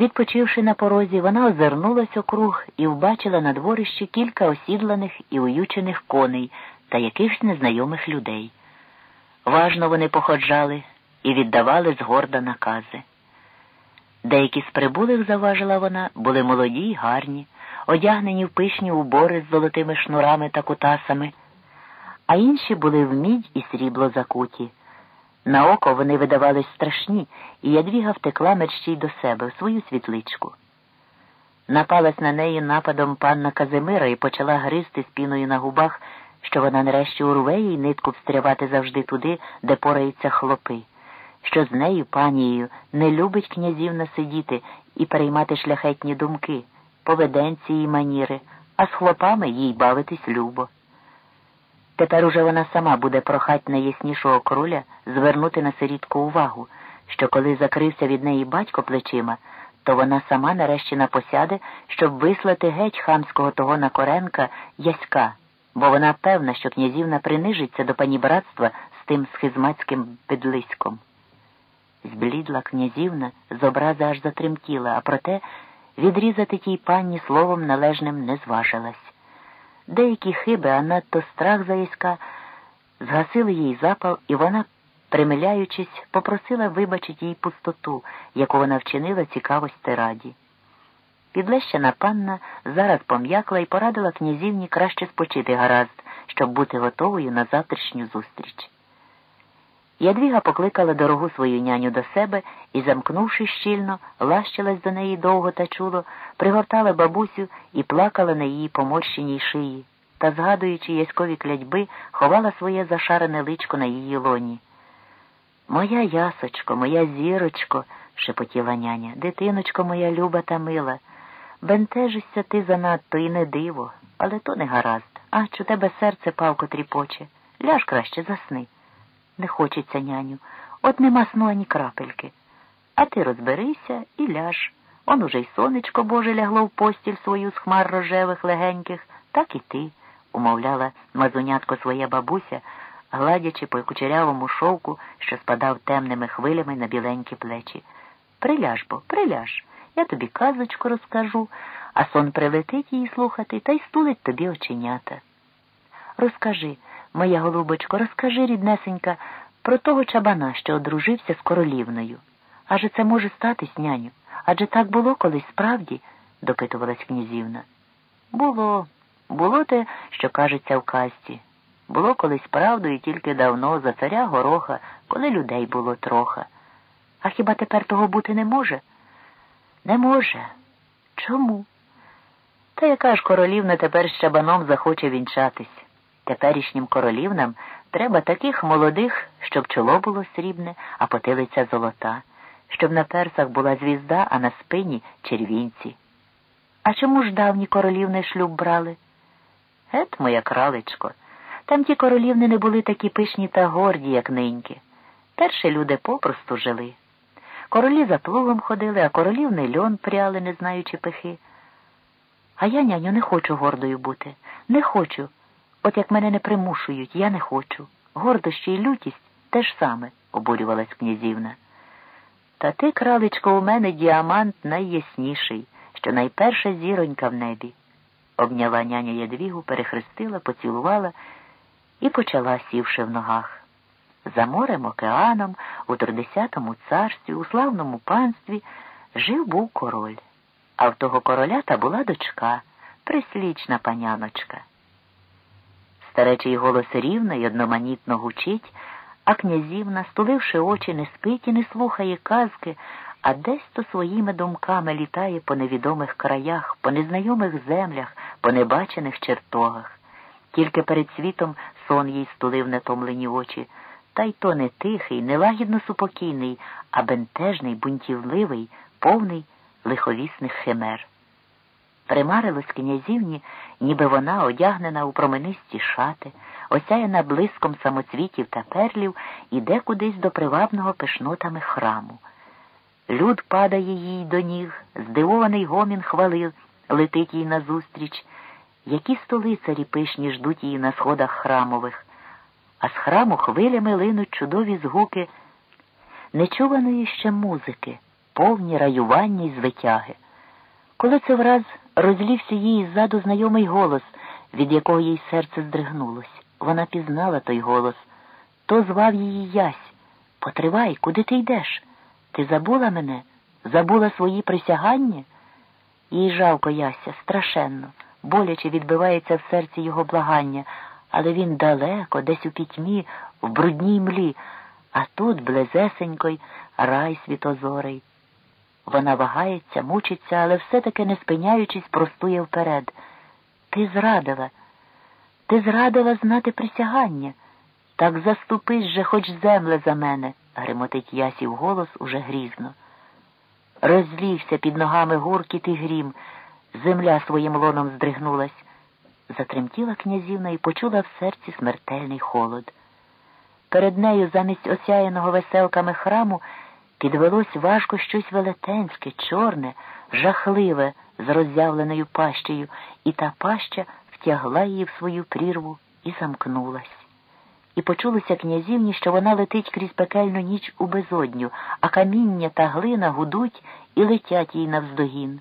Відпочивши на порозі, вона озирнулась округ і вбачила на дворищі кілька осідланих і уючених коней та якихось незнайомих людей. Важно вони походжали і віддавали згорда накази. Деякі з прибулих, заважила вона, були молоді й гарні, одягнені в пишні убори з золотими шнурами та кутасами, а інші були в мідь і срібло закуті. На око вони видавались страшні, і ядвіга втекла мерщій до себе в свою світличку. Напалась на неї нападом панна Казимира і почала гризти спіною на губах, що вона нарешті урве їй нитку встрявати завжди туди, де пораються хлопи, що з нею, панією, не любить князівна сидіти і переймати шляхетні думки, поведенці і маніри, а з хлопами їй бавитись любо. Тепер уже вона сама буде прохать найяснішого короля звернути на сирітку увагу, що коли закрився від неї батько плечима, то вона сама нарешті напосяде, щоб вислати геть хамського того Накоренка Яська, бо вона певна, що князівна принижиться до панібратства з тим схизмацьким бедлиськом. Зблідла князівна, з образи аж затремтіла, а проте відрізати тій панні словом належним не зважилась. Деякі хиби, а надто страх заїська, згасили їй запал, і вона, примиляючись, попросила вибачити їй пустоту, яку вона вчинила цікавості раді. Підлещена панна зараз пом'якла і порадила князівні краще спочити гаразд, щоб бути готовою на завтрашню зустріч. Ядвіга покликала дорогу свою няню до себе і, замкнувши щільно, лащилась до неї довго та чуло, пригортала бабусю і плакала на її поморщеній шиї, та, згадуючи яськові клятьби, ховала своє зашарене личко на її лоні. Моя ясочко, моя зірочко, шепотіла няня, дитиночко моя люба та мила. Бентежишся ти занадто і не диво, але то не гаразд. А чи тебе серце палко тріпоче? Ляж краще засни. Не хочеться, няню, от нема сну ані крапельки. А ти розберися і ляж. Он уже й сонечко Боже лягло в постіль свою з хмар рожевих легеньких, так і ти, умовляла мазунятко своя бабуся, гладячи по кучерявому шовку, що спадав темними хвилями на біленькі плечі. Приляж бо, приляж. Я тобі казочку розкажу, а сон прилетить її слухати та й стулить тобі оченята. Розкажи, моя голубочко, розкажи, ріднесенька, про того чабана, що одружився з королівною. Аже це може статись, няню? Адже так було колись справді, допитувалась князівна. Було, було те, що кажеться в казці. Було колись правдою тільки давно за царя гороха, коли людей було троха. А хіба тепер того бути не може? Не може. Чому? Та яка ж королівна тепер з чабаном захоче вінчатись? Теперішнім королівнам треба таких молодих, щоб чоло було срібне, а потилиця золота, щоб на персах була звізда, а на спині червінці. А чому ж давні королівни шлюб брали? Гет, моя кралечко, там ті королівни не були такі пишні та горді, як ниньки. Перші люди попросту жили. Королі за плугом ходили, а королівни льон пряли, не знаючи пихи. А я, няню, не хочу гордою бути. Не хочу. От як мене не примушують, я не хочу. Гордощі і лютість те ж саме, обурювалась князівна. Та ти, кралечко, у мене діамант найясніший, що найперша зіронька в небі. Обняла няня ядвігу, перехрестила, поцілувала і почала, сівши в ногах. За морем океаном, у тридесятому царстві, у славному панстві жив був король, а в того короля та була дочка, прислічна паняночка. Старечий голос рівно й одноманітно гучить, а князівна, стуливши очі, не спить і не слухає казки, а десь то своїми думками літає по невідомих краях, по незнайомих землях, по небачених чертогах. Тільки перед світом сон їй стулив нетомлені очі, та й то не тихий, не лагідно супокійний, а бентежний, бунтівливий, повний лиховісних химер. Примарилось князівні, ніби вона одягнена у променисті шати, осяяна блиском самоцвітів та перлів, іде кудись до привабного пишнотами храму. Люд падає їй до ніг, здивований гомін хвалив, летить їй назустріч. Які столицарі пишні ждуть її на сходах храмових, а з храму хвилями линуть чудові згуки нечуваної ще музики. повні раювання й звитяги. Коли це враз розлівся їй ззаду знайомий голос, від якого їй серце здригнулось. Вона пізнала той голос. То звав її ясь. Потривай, куди ти йдеш? Ти забула мене? Забула свої присягання? Їй жалко яся, страшенно, боляче відбивається в серці його благання, але він далеко, десь у пітьмі, в брудній млі, а тут близесенько рай світозорий. Вона вагається, мучиться, але все-таки, не спиняючись, простує вперед. Ти зрадила, ти зрадила знати присягання. Так заступись же хоч земле за мене, гримотить ясів голос уже грізно. Розлівся під ногами гуркіт і грім, земля своїм лоном здригнулась. Затремтіла князівна і почула в серці смертельний холод. Перед нею замість осяяного веселками храму підвелось важко щось велетенське, чорне, жахливе з роззявленою пащею, і та паща втягла її в свою прірву і замкнулась. І почулося князівні, що вона летить крізь пекельну ніч у безодню, а каміння та глина гудуть і летять їй навздогін.